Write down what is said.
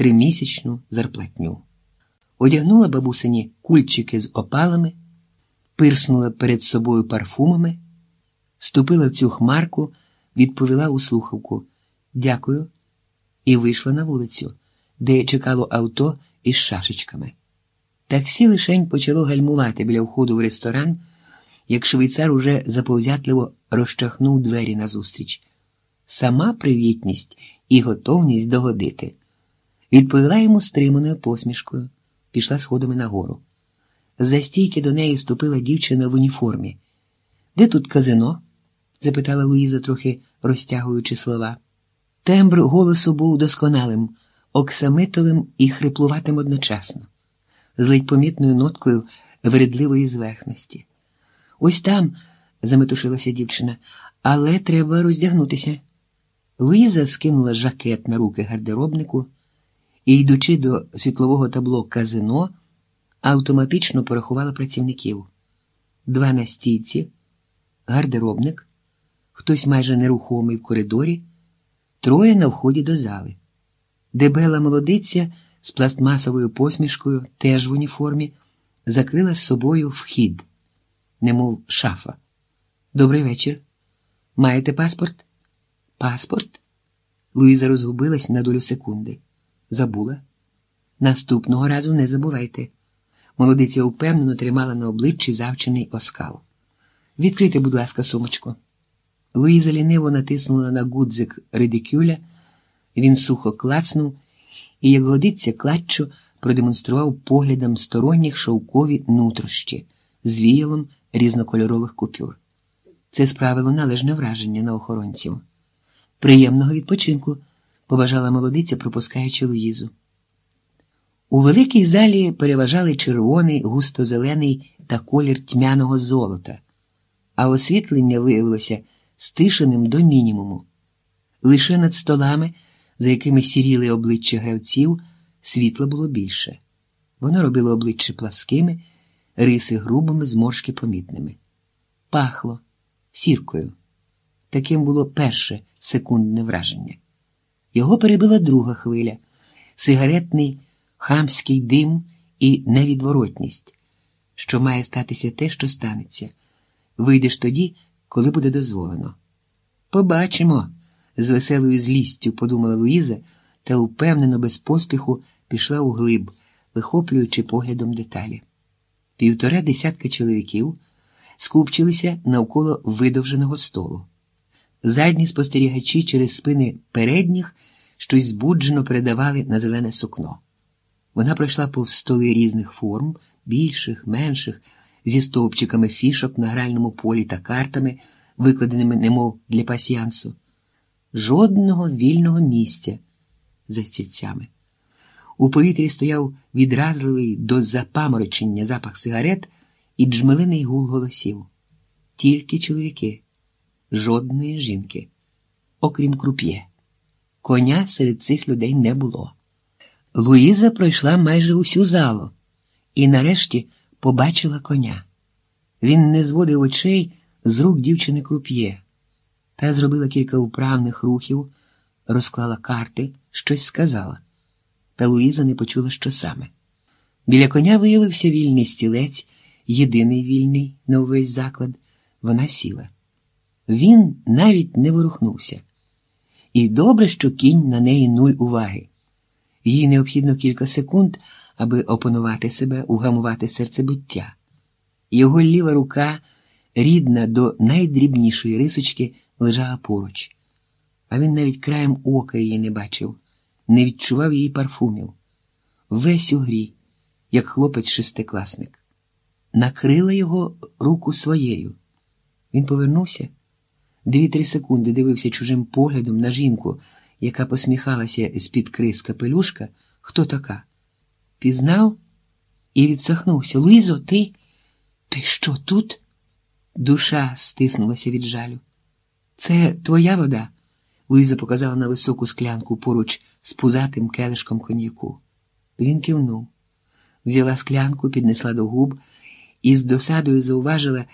тримісячну зарплатню. Одягнула бабусині кульчики з опалами, пирснула перед собою парфумами, ступила в цю хмарку, відповіла у слухавку Дякую, і вийшла на вулицю, де чекало авто із шашечками. Таксі лишень почало гальмувати біля входу в ресторан, як швейцар уже заповзятливо розчахнув двері назустріч. Сама привітність і готовність догодити. Відповіла йому стриманою посмішкою, пішла сходами нагору. За стійки до неї ступила дівчина в уніформі. Де тут казино? запитала Луїза, трохи розтягуючи слова. Тембр голосу був досконалим, оксамитовим і хриплуватим одночасно, з ледь помітною ноткою вередливої зверхності. Ось там, заметушилася дівчина, але треба роздягнутися. Луїза скинула жакет на руки гардеробнику і, йдучи до світлового табло казино, автоматично порахувала працівників. Два на стійці, гардеробник, хтось майже нерухомий в коридорі, троє на вході до зали. Дебела молодиця з пластмасовою посмішкою, теж в уніформі, закрила з собою вхід, немов шафа. Добрий вечір. Маєте паспорт? Паспорт? Луїза розгубилась на долю секунди. Забула. Наступного разу не забувайте. Молодиця упевнено тримала на обличчі завчений оскал. Відкрийте, будь ласка, сумочку. Луїза ліниво натиснула на гудзик редикюля, він сухо клацнув і, як годиться, клатчу продемонстрував поглядом сторонніх шовкові нутрощі з віялом різнокольорових купюр. Це справило належне враження на охоронців. Приємного відпочинку, побажала молодиця, пропускаючи Луїзу. У великій залі переважали червоний, густо-зелений та колір тьмяного золота, а освітлення виявилося стишеним до мінімуму. Лише над столами, за якими сіріли обличчя гравців, світла було більше. Воно робило обличчя пласкими, риси грубими, зморшки помітними. Пахло сіркою. Таким було перше секундне враження. Його перебила друга хвиля, сигаретний, хамський дим і невідворотність, що має статися те, що станеться. Вийдеш тоді, коли буде дозволено. Побачимо, з веселою злістю подумала Луїза та упевнено, без поспіху пішла у глиб, вихоплюючи поглядом деталі. Півтора десятка чоловіків скупчилися навколо видовженого столу. Задні спостерігачі через спини передніх щось збуджено передавали на зелене сукно. Вона пройшла повз столи різних форм, більших, менших, зі стовпчиками фішок на гральному полі та картами, викладеними немов для пасіянсу. Жодного вільного місця за стільцями. У повітрі стояв відразливий до запаморочення запах сигарет і джмелиний гул голосів. Тільки чоловіки, жодної жінки, окрім круп'є. Коня серед цих людей не було. Луїза пройшла майже усю залу і нарешті побачила коня. Він не зводив очей з рук дівчини круп'є, та зробила кілька управних рухів, розклала карти, щось сказала. Та Луїза не почула, що саме. Біля коня виявився вільний стілець, єдиний вільний на увесь заклад. Вона сіла. Він навіть не ворухнувся. І добре, що кінь на неї нуль уваги. Їй необхідно кілька секунд, аби опанувати себе, угамувати серцебиття. Його ліва рука, рідна до найдрібнішої рисочки, лежала поруч, а він навіть краєм ока її не бачив, не відчував її парфумів. Весь у грі, як хлопець шестикласник. Накрила його руку своєю. Він повернувся, дві-три секунди дивився чужим поглядом на жінку, яка посміхалася з-під крис капелюшка. Хто така? Пізнав і відсахнувся. Луїзо, ти? Ти що тут? Душа стиснулася від жалю. Це твоя вода? Луїза показала на високу склянку поруч з пузатим келишком коньяку. Він кивнув, взяла склянку, піднесла до губ і з досадою зауважила.